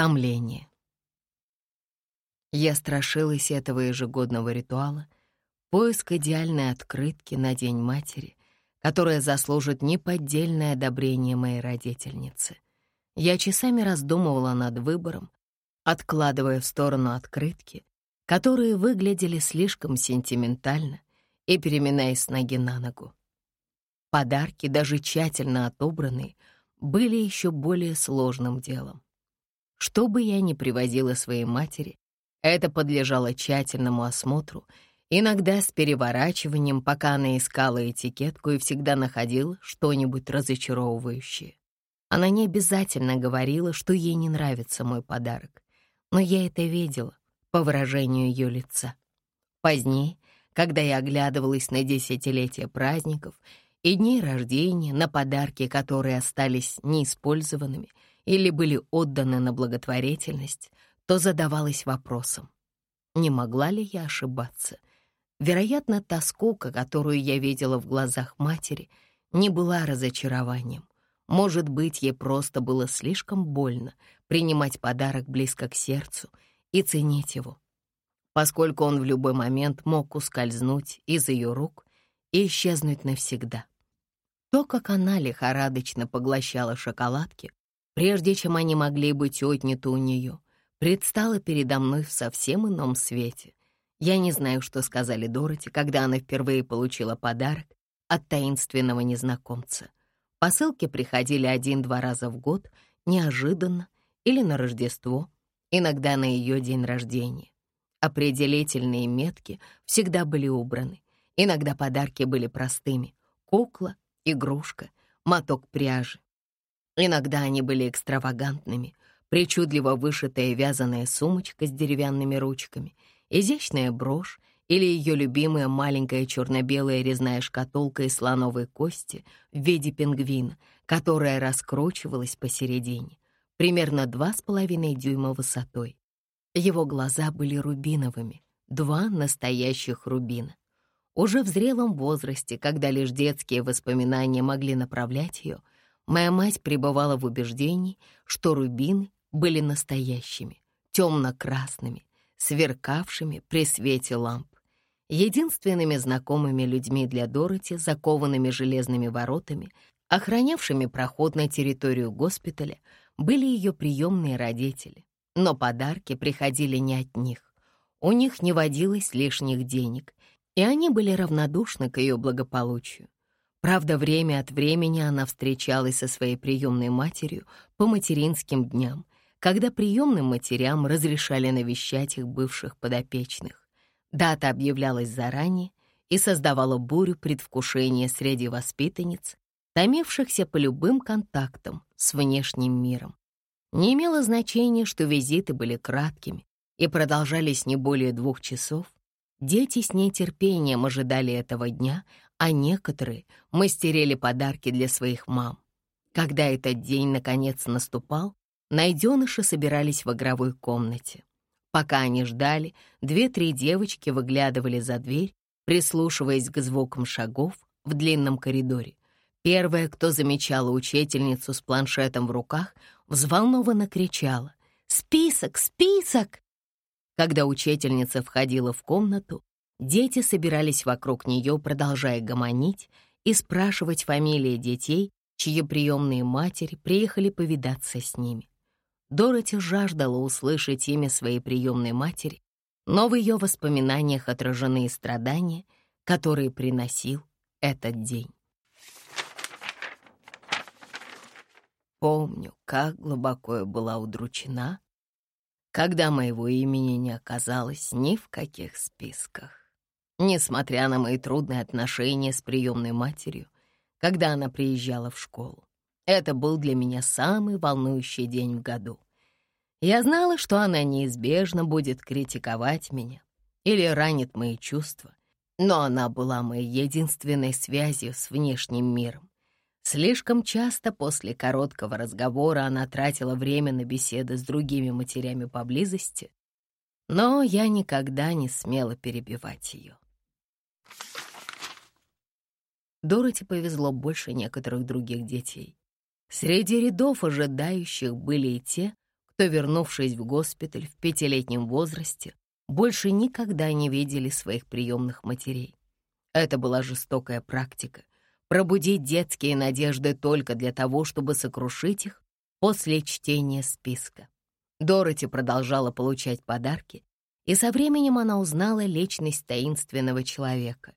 Томление. Я страшилась этого ежегодного ритуала, поиск идеальной открытки на День матери, которая заслужит неподдельное одобрение моей родительницы. Я часами раздумывала над выбором, откладывая в сторону открытки, которые выглядели слишком сентиментально и переминаясь с ноги на ногу. Подарки, даже тщательно отобранные, были еще более сложным делом. Что бы я ни привозила своей матери, это подлежало тщательному осмотру, иногда с переворачиванием, пока она искала этикетку и всегда находила что-нибудь разочаровывающее. Она не обязательно говорила, что ей не нравится мой подарок, но я это видела по выражению ее лица. Позднее, когда я оглядывалась на десятилетия праздников и дней рождения, на подарки, которые остались неиспользованными или были отданы на благотворительность, то задавалась вопросом, не могла ли я ошибаться. Вероятно, та скука, которую я видела в глазах матери, не была разочарованием. Может быть, ей просто было слишком больно принимать подарок близко к сердцу и ценить его, поскольку он в любой момент мог ускользнуть из ее рук и исчезнуть навсегда. То, как она лихорадочно поглощала шоколадки, прежде чем они могли быть отняты у нее, предстало передо мной в совсем ином свете. Я не знаю, что сказали Дороти, когда она впервые получила подарок от таинственного незнакомца — Посылки приходили один-два раза в год, неожиданно или на Рождество, иногда на ее день рождения. Определительные метки всегда были убраны. Иногда подарки были простыми — кукла, игрушка, моток пряжи. Иногда они были экстравагантными, причудливо вышитая вязаная сумочка с деревянными ручками, изящная брошь или ее любимая маленькая черно-белая резная шкатулка из слоновой кости в виде пингвина, которая раскручивалась посередине, примерно два с половиной дюйма высотой. Его глаза были рубиновыми, два настоящих рубина. Уже в зрелом возрасте, когда лишь детские воспоминания могли направлять ее, моя мать пребывала в убеждении, что рубины были настоящими, темно-красными, сверкавшими при свете ламп. Единственными знакомыми людьми для Дороти, закованными железными воротами, охранявшими проход на территорию госпиталя, были ее приемные родители. Но подарки приходили не от них. У них не водилось лишних денег, и они были равнодушны к ее благополучию. Правда, время от времени она встречалась со своей приемной матерью по материнским дням, когда приемным матерям разрешали навещать их бывших подопечных. Дата объявлялась заранее и создавала бурю предвкушения среди воспитанниц, томившихся по любым контактам с внешним миром. Не имело значения, что визиты были краткими и продолжались не более двух часов. Дети с нетерпением ожидали этого дня, а некоторые мастерили подарки для своих мам. Когда этот день наконец наступал, найденыши собирались в игровой комнате. Пока они ждали, две-три девочки выглядывали за дверь, прислушиваясь к звукам шагов в длинном коридоре. Первая, кто замечала учительницу с планшетом в руках, взволнованно кричала «Список! Список!». Когда учительница входила в комнату, дети собирались вокруг нее, продолжая гомонить и спрашивать фамилии детей, чьи приемные матери приехали повидаться с ними. Дороти жаждала услышать имя своей приемной матери, но в ее воспоминаниях отражены страдания, которые приносил этот день. Помню, как глубоко я была удручена, когда моего имени не оказалось ни в каких списках. Несмотря на мои трудные отношения с приемной матерью, когда она приезжала в школу. Это был для меня самый волнующий день в году. Я знала, что она неизбежно будет критиковать меня или ранит мои чувства, но она была моей единственной связью с внешним миром. Слишком часто после короткого разговора она тратила время на беседы с другими матерями поблизости, но я никогда не смела перебивать ее. Дороти повезло больше некоторых других детей. Среди рядов ожидающих были и те, что, вернувшись в госпиталь в пятилетнем возрасте, больше никогда не видели своих приемных матерей. Это была жестокая практика — пробудить детские надежды только для того, чтобы сокрушить их после чтения списка. Дороти продолжала получать подарки, и со временем она узнала личность таинственного человека,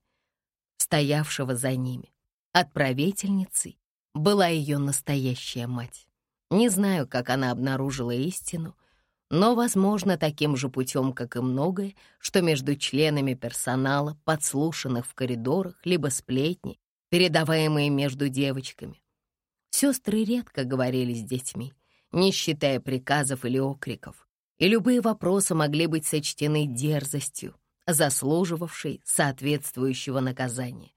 стоявшего за ними. Отправительницей была ее настоящая мать. Не знаю, как она обнаружила истину, но, возможно, таким же путем, как и многое, что между членами персонала, подслушанных в коридорах, либо сплетни, передаваемые между девочками. Сестры редко говорили с детьми, не считая приказов или окриков, и любые вопросы могли быть сочтены дерзостью, заслуживавшей соответствующего наказания.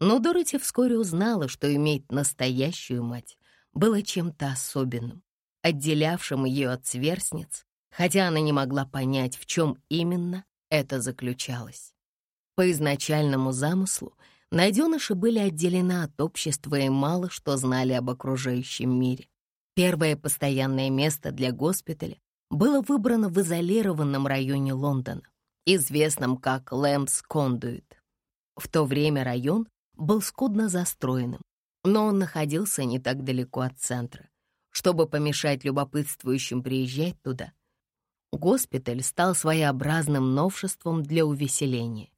Но Дороти вскоре узнала, что иметь настоящую мать было чем-то особенным, отделявшим ее от сверстниц, хотя она не могла понять, в чем именно это заключалось. По изначальному замыслу найденыши были отделены от общества и мало что знали об окружающем мире. Первое постоянное место для госпиталя было выбрано в изолированном районе Лондона, известном как Лэмс Кондуит. В то время район был скудно застроенным, но он находился не так далеко от центра. Чтобы помешать любопытствующим приезжать туда, госпиталь стал своеобразным новшеством для увеселения.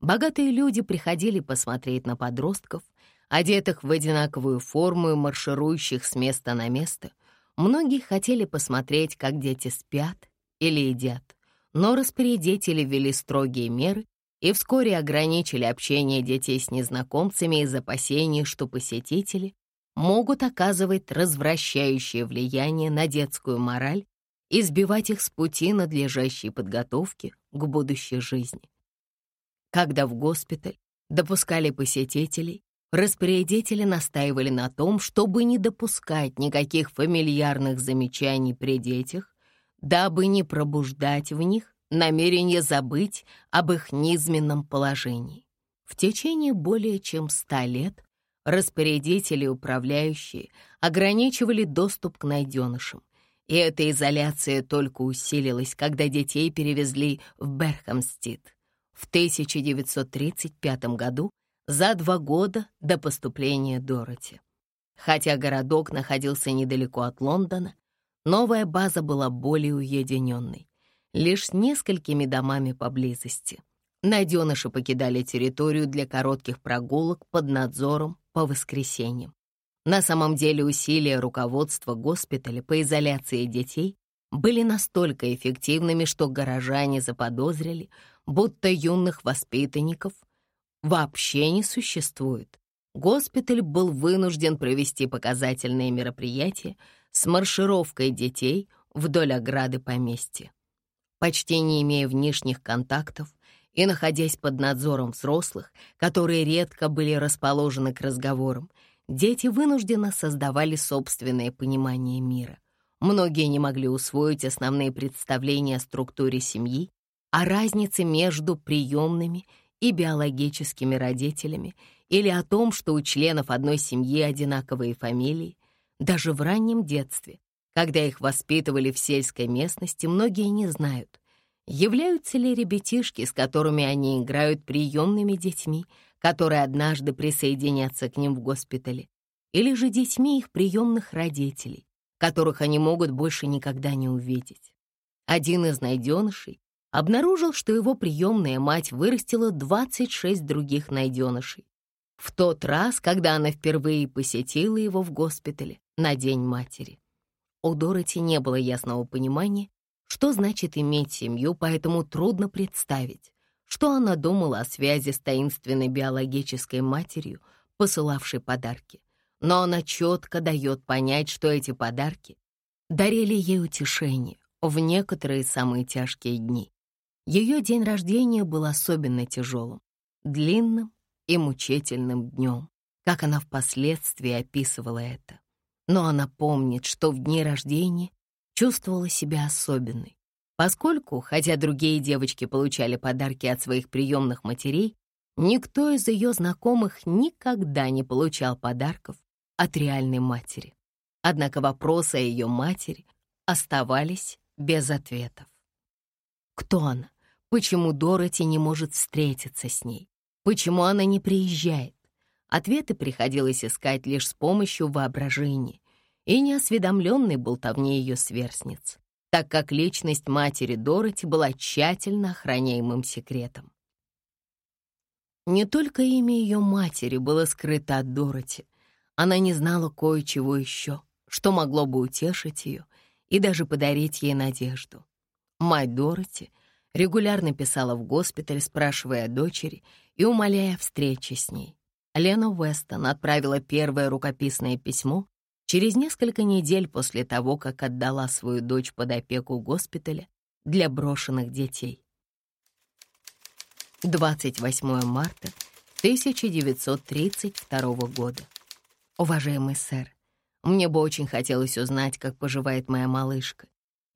Богатые люди приходили посмотреть на подростков, одетых в одинаковую форму и марширующих с места на место. Многие хотели посмотреть, как дети спят или едят, но распорядители ввели строгие меры и вскоре ограничили общение детей с незнакомцами из опасений, что посетители могут оказывать развращающее влияние на детскую мораль и сбивать их с пути надлежащей подготовки к будущей жизни. Когда в госпиталь допускали посетителей, распорядители настаивали на том, чтобы не допускать никаких фамильярных замечаний при детях, дабы не пробуждать в них намерение забыть об их низменном положении. В течение более чем ста лет распорядители и управляющие ограничивали доступ к найденышам, и эта изоляция только усилилась, когда детей перевезли в Берхамстид в 1935 году, за два года до поступления Дороти. Хотя городок находился недалеко от Лондона, новая база была более уединенной лишь с несколькими домами поблизости. Найденыши покидали территорию для коротких прогулок под надзором по воскресеньям. На самом деле усилия руководства госпиталя по изоляции детей были настолько эффективными, что горожане заподозрили, будто юных воспитанников вообще не существует. Госпиталь был вынужден провести показательные мероприятия с маршировкой детей вдоль ограды поместья почти не имея внешних контактов и находясь под надзором взрослых, которые редко были расположены к разговорам, дети вынужденно создавали собственное понимание мира. Многие не могли усвоить основные представления о структуре семьи, о разнице между приемными и биологическими родителями или о том, что у членов одной семьи одинаковые фамилии. Даже в раннем детстве когда их воспитывали в сельской местности, многие не знают, являются ли ребятишки, с которыми они играют, приемными детьми, которые однажды присоединятся к ним в госпитале, или же детьми их приемных родителей, которых они могут больше никогда не увидеть. Один из найденышей обнаружил, что его приемная мать вырастила 26 других найденышей. В тот раз, когда она впервые посетила его в госпитале на День матери. У Дороти не было ясного понимания, что значит иметь семью, поэтому трудно представить, что она думала о связи с таинственной биологической матерью, посылавшей подарки. Но она четко дает понять, что эти подарки дарили ей утешение в некоторые самые тяжкие дни. Ее день рождения был особенно тяжелым, длинным и мучительным днем, как она впоследствии описывала это но она помнит, что в дни рождения чувствовала себя особенной, поскольку, хотя другие девочки получали подарки от своих приемных матерей, никто из ее знакомых никогда не получал подарков от реальной матери. Однако вопрос о ее матери оставались без ответов. Кто она? Почему Дороти не может встретиться с ней? Почему она не приезжает? Ответы приходилось искать лишь с помощью воображения и неосведомленной болтовни ее сверстниц, так как личность матери Дороти была тщательно охраняемым секретом. Не только имя ее матери было скрыто от Дороти, она не знала кое-чего еще, что могло бы утешить ее и даже подарить ей надежду. Мать Дороти регулярно писала в госпиталь, спрашивая о дочери и умоляя встречи с ней. Лена Уэстон отправила первое рукописное письмо через несколько недель после того, как отдала свою дочь под опеку госпиталя для брошенных детей. 28 марта 1932 года. Уважаемый сэр, мне бы очень хотелось узнать, как поживает моя малышка.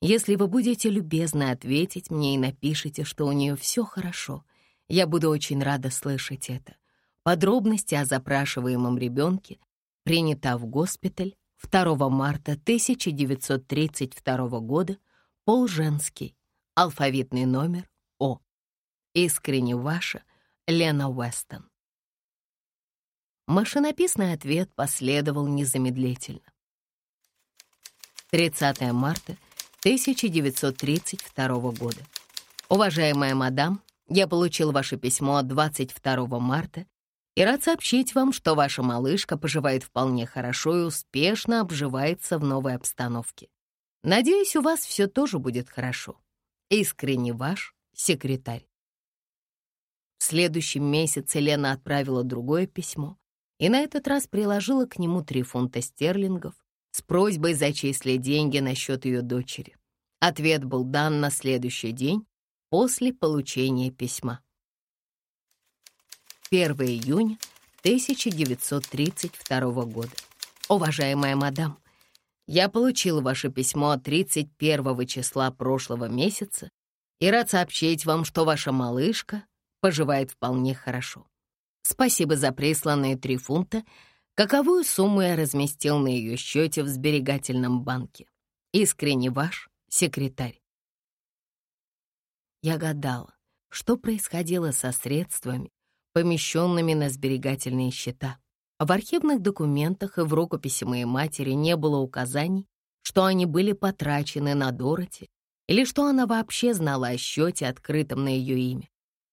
Если вы будете любезно ответить мне и напишите, что у нее все хорошо, я буду очень рада слышать это. Подробности о запрашиваемом ребенке принята в госпиталь 2 марта 1932 года, пол женский, алфавитный номер О. Искренне ваша Лена Уэстон. Машинописный ответ последовал незамедлительно. 30 марта 1932 года. Уважаемая мадам, я получил ваше письмо от 22 марта и рад сообщить вам, что ваша малышка поживает вполне хорошо и успешно обживается в новой обстановке. Надеюсь, у вас все тоже будет хорошо. Искренне ваш секретарь. В следующем месяце Лена отправила другое письмо и на этот раз приложила к нему три фунта стерлингов с просьбой зачислить деньги на счет ее дочери. Ответ был дан на следующий день после получения письма. 1 июня 1932 года. Уважаемая мадам, я получил ваше письмо от 31 числа прошлого месяца и рад сообщить вам, что ваша малышка поживает вполне хорошо. Спасибо за присланные три фунта, каковую сумму я разместил на ее счете в сберегательном банке. Искренне ваш секретарь. Я гадала, что происходило со средствами, помещенными на сберегательные счета. В архивных документах и в рукописи моей матери не было указаний, что они были потрачены на Дороти или что она вообще знала о счете, открытом на ее имя.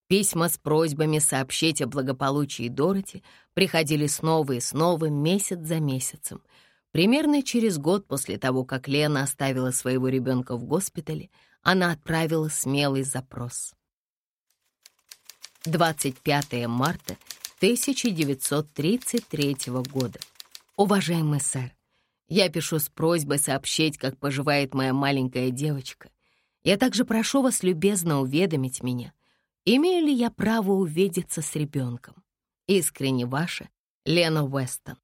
Письма с просьбами сообщить о благополучии Дороти приходили снова и снова, месяц за месяцем. Примерно через год после того, как Лена оставила своего ребенка в госпитале, она отправила смелый запрос. 25 марта 1933 года. Уважаемый сэр, я пишу с просьбой сообщить, как поживает моя маленькая девочка. Я также прошу вас любезно уведомить меня, Имею ли я право увидеться с ребенком? Искренне ваша Лена Уэстон.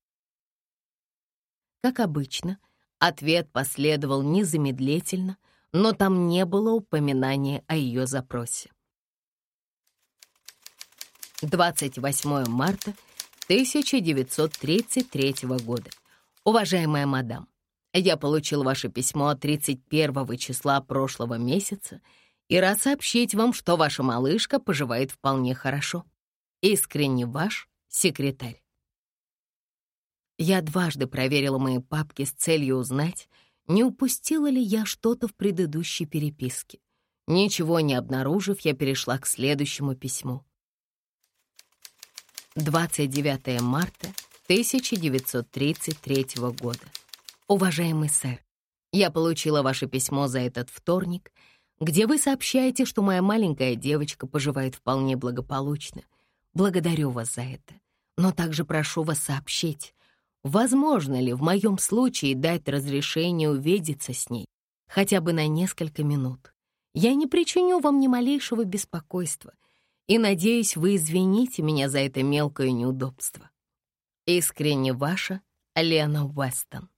Как обычно, ответ последовал незамедлительно, но там не было упоминания о ее запросе. 28 марта 1933 года. Уважаемая мадам, я получил ваше письмо от 31 числа прошлого месяца и рад сообщить вам, что ваша малышка поживает вполне хорошо. Искренне ваш секретарь. Я дважды проверила мои папки с целью узнать, не упустила ли я что-то в предыдущей переписке. Ничего не обнаружив, я перешла к следующему письму. 29 марта 1933 года. Уважаемый сэр, я получила ваше письмо за этот вторник — где вы сообщаете, что моя маленькая девочка поживает вполне благополучно. Благодарю вас за это, но также прошу вас сообщить, возможно ли в моем случае дать разрешение увидеться с ней хотя бы на несколько минут. Я не причиню вам ни малейшего беспокойства и надеюсь, вы извините меня за это мелкое неудобство. Искренне ваша Лена Уэстон.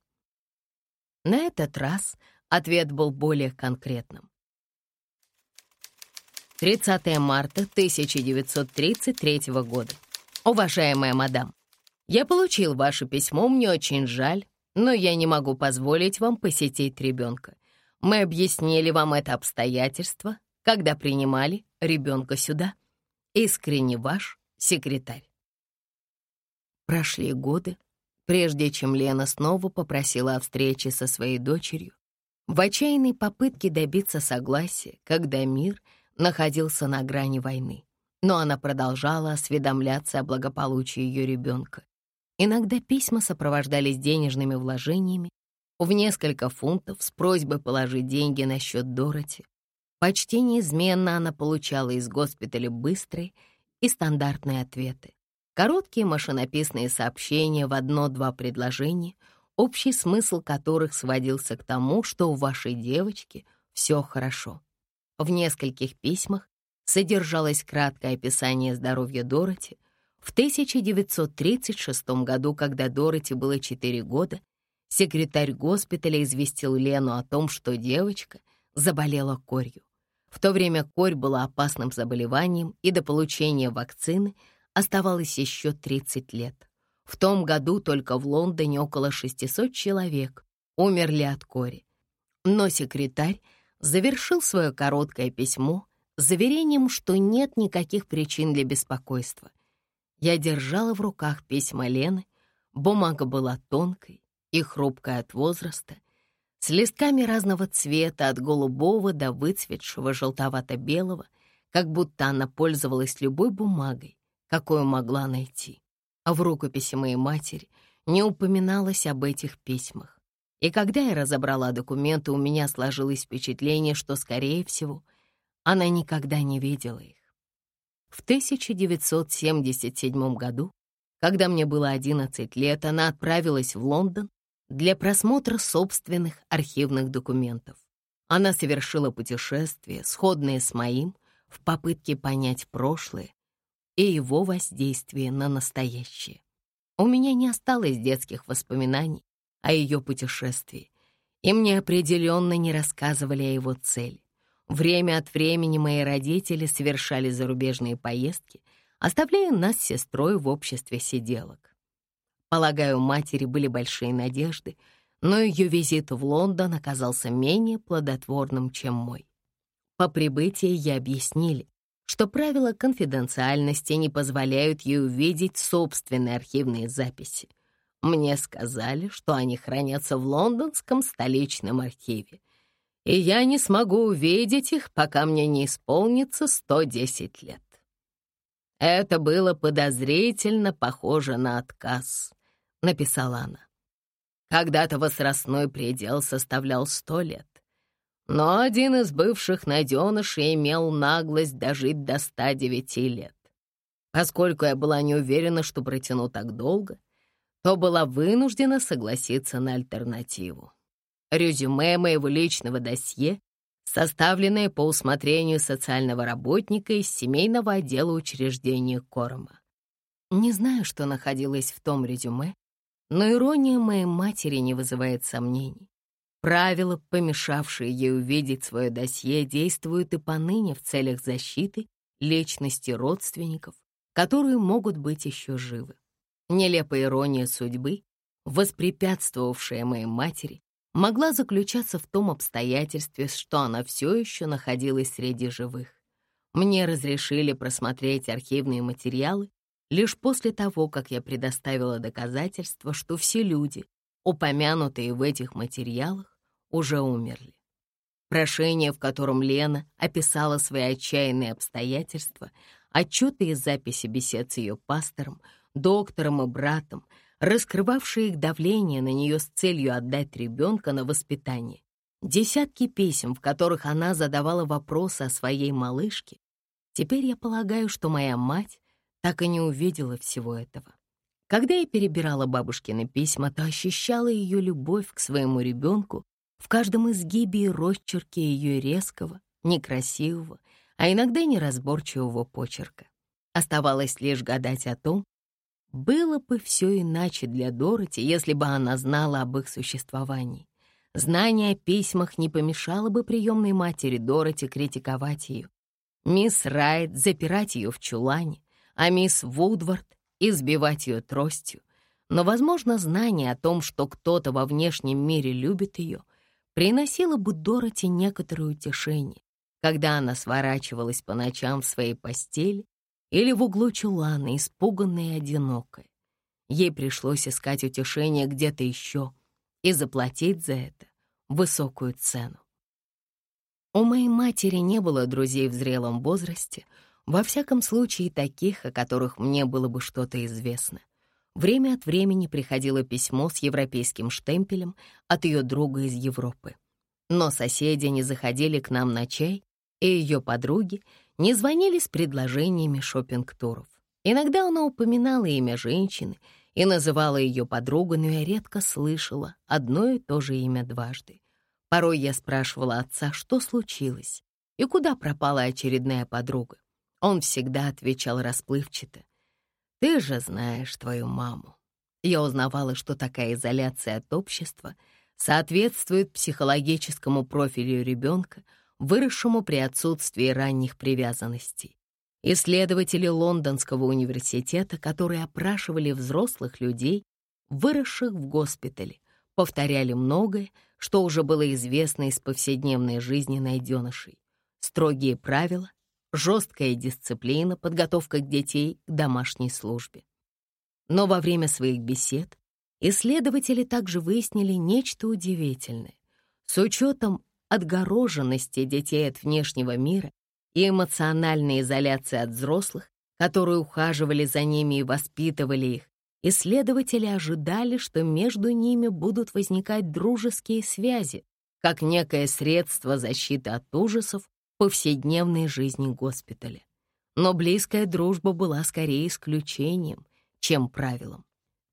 На этот раз ответ был более конкретным. 30 марта 1933 года. Уважаемая мадам, я получил ваше письмо, мне очень жаль, но я не могу позволить вам посетить ребенка. Мы объяснили вам это обстоятельство, когда принимали ребенка сюда. Искренне ваш секретарь. Прошли годы, прежде чем Лена снова попросила о встрече со своей дочерью, в отчаянной попытке добиться согласия, когда мир находился на грани войны. Но она продолжала осведомляться о благополучии ее ребенка. Иногда письма сопровождались денежными вложениями в несколько фунтов с просьбой положить деньги на счет Дороти. Почти неизменно она получала из госпиталя быстрые и стандартные ответы. Короткие машинописные сообщения в одно-два предложения — общий смысл которых сводился к тому, что у вашей девочки все хорошо. В нескольких письмах содержалось краткое описание здоровья Дороти. В 1936 году, когда Дороти было 4 года, секретарь госпиталя известил Лену о том, что девочка заболела корью. В то время корь была опасным заболеванием, и до получения вакцины оставалось еще 30 лет. В том году только в Лондоне около 600 человек умерли от кори. Но секретарь завершил свое короткое письмо заверением, что нет никаких причин для беспокойства. Я держала в руках письма Лены, бумага была тонкой и хрупкая от возраста, с листками разного цвета, от голубого до выцветшего желтовато-белого, как будто она пользовалась любой бумагой, какую могла найти а в рукописи моей матери не упоминалось об этих письмах. И когда я разобрала документы, у меня сложилось впечатление, что, скорее всего, она никогда не видела их. В 1977 году, когда мне было 11 лет, она отправилась в Лондон для просмотра собственных архивных документов. Она совершила путешествие, сходное с моим, в попытке понять прошлое и его воздействие на настоящее. У меня не осталось детских воспоминаний о ее путешествии, и мне определенно не рассказывали о его цели. Время от времени мои родители совершали зарубежные поездки, оставляя нас с сестрой в обществе сиделок. Полагаю, у матери были большие надежды, но ее визит в Лондон оказался менее плодотворным, чем мой. По прибытии ей объяснили, что правила конфиденциальности не позволяют ей увидеть собственные архивные записи. Мне сказали, что они хранятся в лондонском столичном архиве, и я не смогу увидеть их, пока мне не исполнится 110 лет. Это было подозрительно похоже на отказ, написала она. Когда-то возрастной предел составлял 100 лет. Но один из бывших найденышей имел наглость дожить до 109 лет. Поскольку я была не уверена, что протяну так долго, то была вынуждена согласиться на альтернативу. Резюме моего личного досье, составленное по усмотрению социального работника из семейного отдела учреждения Корома. Не знаю, что находилось в том резюме, но ирония моей матери не вызывает сомнений. Правила, помешавшие ей увидеть свое досье, действуют и поныне в целях защиты личности родственников, которые могут быть еще живы. Нелепая ирония судьбы, воспрепятствовавшая моей матери, могла заключаться в том обстоятельстве, что она все еще находилась среди живых. Мне разрешили просмотреть архивные материалы лишь после того, как я предоставила доказательства, что все люди, упомянутые в этих материалах, уже умерли. Прошение, в котором Лена описала свои отчаянные обстоятельства, отчеты и записи бесед с ее пастором, доктором и братом, раскрывавшие их давление на нее с целью отдать ребенка на воспитание, десятки писем, в которых она задавала вопросы о своей малышке, теперь я полагаю, что моя мать так и не увидела всего этого. Когда я перебирала бабушкины письма, то ощущала ее любовь к своему ребенку в каждом изгибе и росчерке ее резкого, некрасивого, а иногда неразборчивого почерка. Оставалось лишь гадать о том, было бы все иначе для Дороти, если бы она знала об их существовании. Знание о письмах не помешало бы приемной матери Дороти критиковать ее. Мисс Райт запирать ее в чулане, а мисс Вудвард избивать ее тростью. Но, возможно, знание о том, что кто-то во внешнем мире любит ее, приносило бы Дороти некоторое утешение, когда она сворачивалась по ночам в своей постели или в углу чулана, испуганная и одинокая. Ей пришлось искать утешение где-то еще и заплатить за это высокую цену. У моей матери не было друзей в зрелом возрасте, во всяком случае таких, о которых мне было бы что-то известно. Время от времени приходило письмо с европейским штемпелем от ее друга из Европы. Но соседи не заходили к нам на чай, и ее подруги не звонили с предложениями шопинг-туров. Иногда она упоминала имя женщины и называла ее подругой, но я редко слышала одно и то же имя дважды. Порой я спрашивала отца, что случилось и куда пропала очередная подруга. Он всегда отвечал расплывчато. «Ты же знаешь твою маму». Я узнавала, что такая изоляция от общества соответствует психологическому профилю ребенка, выросшему при отсутствии ранних привязанностей. Исследователи Лондонского университета, которые опрашивали взрослых людей, выросших в госпитале, повторяли многое, что уже было известно из повседневной жизни найденышей. Строгие правила, жесткая дисциплина, подготовка детей к домашней службе. Но во время своих бесед исследователи также выяснили нечто удивительное. С учетом отгороженности детей от внешнего мира и эмоциональной изоляции от взрослых, которые ухаживали за ними и воспитывали их, исследователи ожидали, что между ними будут возникать дружеские связи, как некое средство защиты от ужасов повседневной жизни госпиталя. Но близкая дружба была скорее исключением, чем правилом.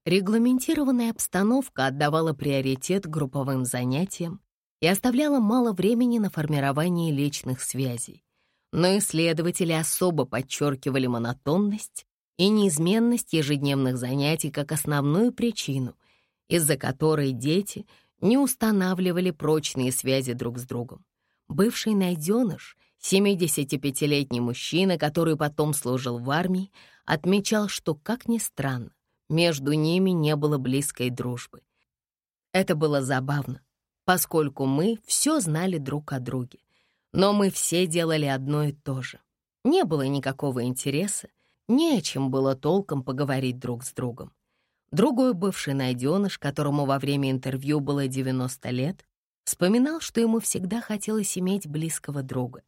Регламентированная обстановка отдавала приоритет групповым занятиям и оставляла мало времени на формирование личных связей. Но исследователи особо подчеркивали монотонность и неизменность ежедневных занятий как основную причину, из-за которой дети не устанавливали прочные связи друг с другом. Бывший найденыш, 75-летний мужчина, который потом служил в армии, отмечал, что, как ни странно, между ними не было близкой дружбы. Это было забавно, поскольку мы все знали друг о друге, но мы все делали одно и то же. Не было никакого интереса, не о чем было толком поговорить друг с другом. Другой бывший найденыш, которому во время интервью было 90 лет, Вспоминал, что ему всегда хотелось иметь близкого друга,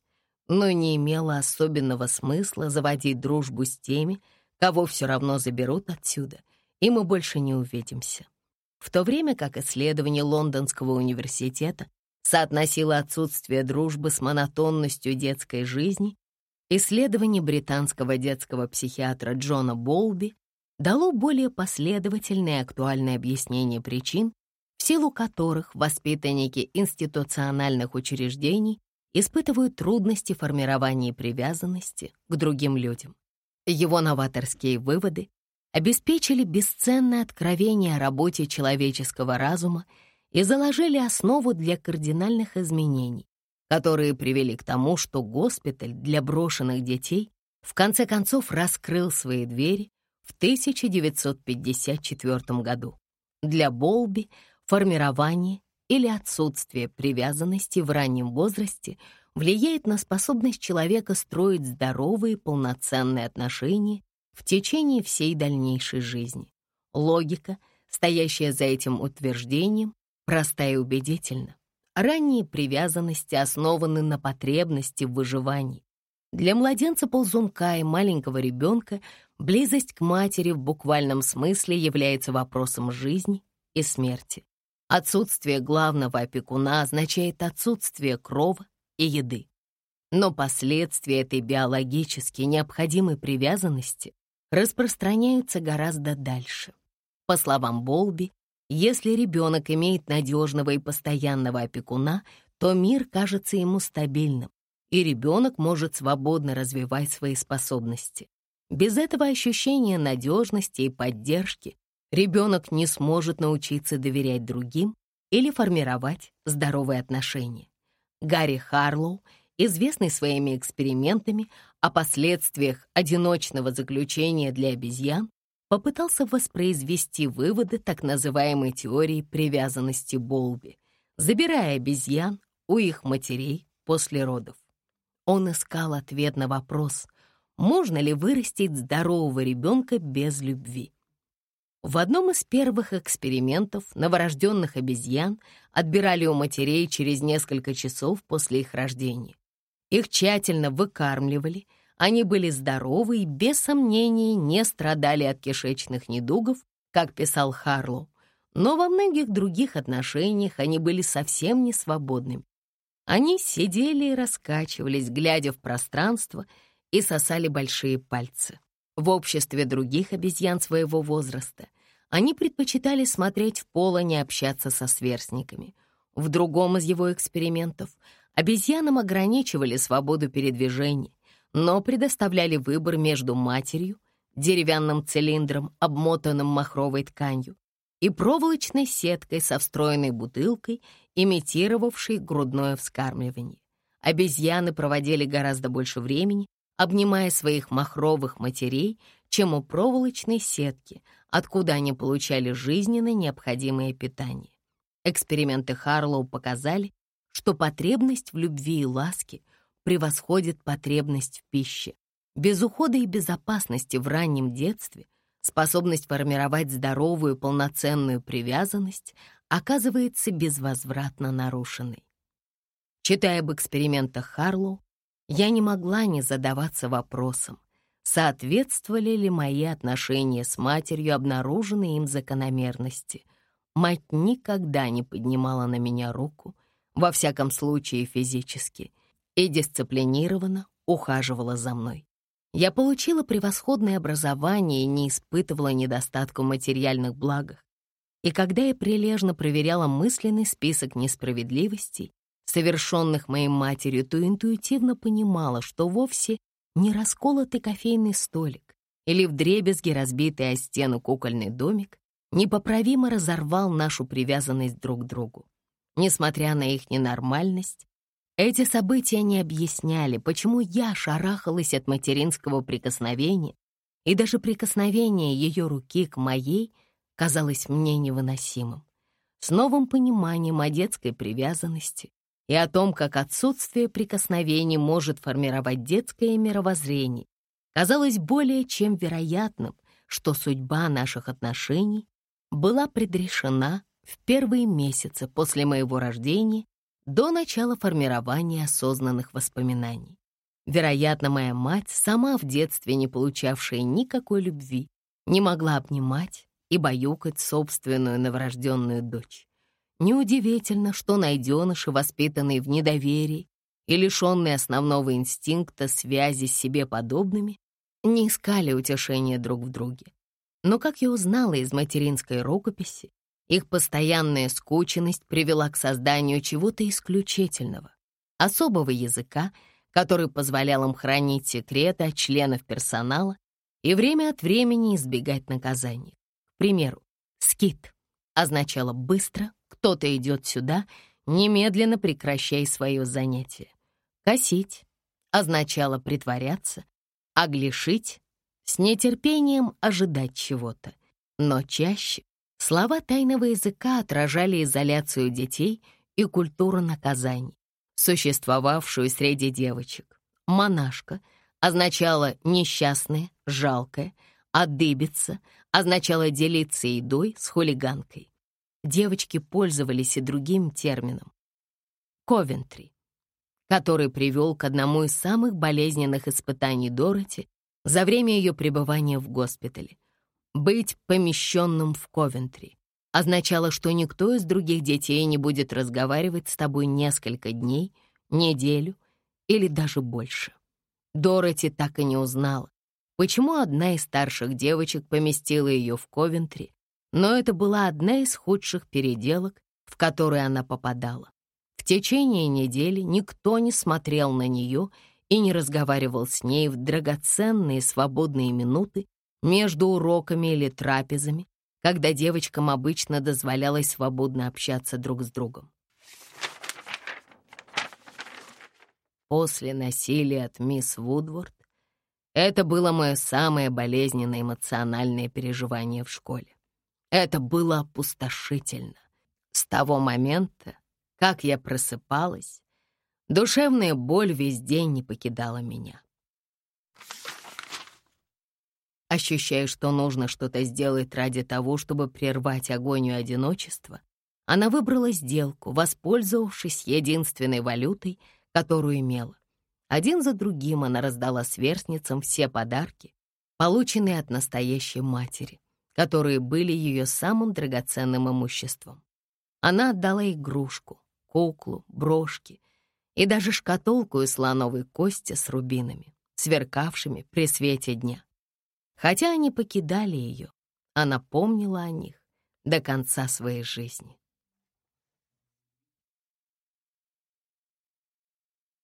но не имело особенного смысла заводить дружбу с теми, кого все равно заберут отсюда, и мы больше не увидимся. В то время как исследование Лондонского университета соотносило отсутствие дружбы с монотонностью детской жизни, исследование британского детского психиатра Джона Болби дало более последовательное и актуальное объяснение причин, в силу которых воспитанники институциональных учреждений испытывают трудности формирования привязанности к другим людям. Его новаторские выводы обеспечили бесценное откровение о работе человеческого разума и заложили основу для кардинальных изменений, которые привели к тому, что госпиталь для брошенных детей в конце концов раскрыл свои двери в 1954 году. Для Болби Формирование или отсутствие привязанности в раннем возрасте влияет на способность человека строить здоровые полноценные отношения в течение всей дальнейшей жизни. Логика, стоящая за этим утверждением, проста и убедительна. Ранние привязанности основаны на потребности в выживании. Для младенца-ползунка и маленького ребенка близость к матери в буквальном смысле является вопросом жизни и смерти. Отсутствие главного опекуна означает отсутствие крова и еды. Но последствия этой биологически необходимой привязанности распространяются гораздо дальше. По словам Болби, если ребенок имеет надежного и постоянного опекуна, то мир кажется ему стабильным, и ребенок может свободно развивать свои способности. Без этого ощущения надежности и поддержки ребенок не сможет научиться доверять другим или формировать здоровые отношения. Гарри Харлоу, известный своими экспериментами о последствиях одиночного заключения для обезьян, попытался воспроизвести выводы так называемой теории привязанности Болби. забирая обезьян у их матерей после родов. Он искал ответ на вопрос, можно ли вырастить здорового ребенка без любви. В одном из первых экспериментов новорожденных обезьян отбирали у матерей через несколько часов после их рождения. Их тщательно выкармливали, они были здоровы и, без сомнений, не страдали от кишечных недугов, как писал Харлоу. Но во многих других отношениях они были совсем не свободными. Они сидели и раскачивались, глядя в пространство, и сосали большие пальцы. В обществе других обезьян своего возраста они предпочитали смотреть в пол, а не общаться со сверстниками. В другом из его экспериментов обезьянам ограничивали свободу передвижения, но предоставляли выбор между матерью, деревянным цилиндром, обмотанным махровой тканью, и проволочной сеткой со встроенной бутылкой, имитировавшей грудное вскармливание. Обезьяны проводили гораздо больше времени, обнимая своих махровых матерей, чем у проволочной сетки, откуда они получали жизненно необходимое питание. Эксперименты Харлоу показали, что потребность в любви и ласке превосходит потребность в пище. Без ухода и безопасности в раннем детстве — Способность формировать здоровую полноценную привязанность оказывается безвозвратно нарушенной. Читая об экспериментах Харлоу, я не могла не задаваться вопросом, соответствовали ли мои отношения с матерью обнаруженной им закономерности. Мать никогда не поднимала на меня руку, во всяком случае физически, и дисциплинированно ухаживала за мной. Я получила превосходное образование и не испытывала недостатка в материальных благах. И когда я прилежно проверяла мысленный список несправедливостей, совершенных моей матерью, то интуитивно понимала, что вовсе не расколотый кофейный столик или вдребезги разбитый о стену кукольный домик непоправимо разорвал нашу привязанность друг к другу. Несмотря на их ненормальность, эти события не объясняли, почему я шарахалась от материнского прикосновения, и даже прикосновение ее руки к моей казалось мне невыносимым. С новым пониманием о детской привязанности и о том, как отсутствие прикосновений может формировать детское мировоззрение, казалось более чем вероятным, что судьба наших отношений была предрешена в первые месяцы после моего рождения до начала формирования осознанных воспоминаний. Вероятно, моя мать, сама в детстве не получавшая никакой любви, не могла обнимать и баюкать собственную новорожденную дочь. Неудивительно, что найденыши, воспитанные в недоверии и лишенные основного инстинкта связи с себе подобными, не искали утешения друг в друге. Но, как я узнала из материнской рукописи, их постоянная скученность привела к созданию чего-то исключительного, особого языка, который позволял им хранить секреты от членов персонала и время от времени избегать наказаний. К примеру, «скит» означало «быстро», «кто-то идет сюда», «немедленно прекращай свое занятие». «Косить» означало «притворяться», «оглешить», «с нетерпением ожидать чего-то». Но чаще Слова тайного языка отражали изоляцию детей и культуру наказаний, существовавшую среди девочек. «Монашка» означала «несчастная», «жалкая», «отдыбиться» означало делиться едой с хулиганкой. Девочки пользовались и другим термином — «ковентри», который привел к одному из самых болезненных испытаний Дороти за время ее пребывания в госпитале — быть помещенным в Ковентри означало, что никто из других детей не будет разговаривать с тобой несколько дней, неделю или даже больше. Дороти так и не узнала, почему одна из старших девочек поместила ее в Ковентри, но это была одна из худших переделок, в которые она попадала. В течение недели никто не смотрел на нее и не разговаривал с ней в драгоценные свободные минуты, между уроками или трапезами, когда девочкам обычно дозволялось свободно общаться друг с другом. После насилия от мисс Вудворд это было мое самое болезненное эмоциональное переживание в школе. Это было опустошительно. С того момента как я просыпалась, душевная боль весь день не покидала меня. Ощущая, что нужно что-то сделать ради того, чтобы прервать агонию одиночества, она выбрала сделку, воспользовавшись единственной валютой, которую имела. Один за другим она раздала сверстницам все подарки, полученные от настоящей матери, которые были ее самым драгоценным имуществом. Она отдала игрушку, куклу, брошки и даже шкатулку из слоновой кости с рубинами, сверкавшими при свете дня. Хотя они покидали ее, она помнила о них до конца своей жизни.